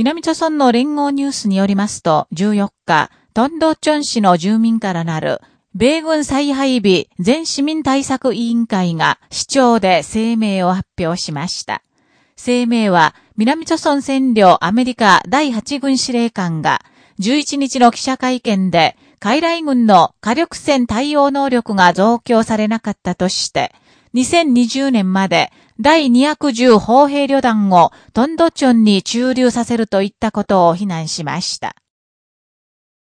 南朝村の連合ニュースによりますと、14日、トンドチョン市の住民からなる、米軍再配備全市民対策委員会が市長で声明を発表しました。声明は、南朝村占領アメリカ第8軍司令官が、11日の記者会見で、海来軍の火力戦対応能力が増強されなかったとして、2020年まで第210砲兵旅団をトンドチョンに駐留させるといったことを非難しました。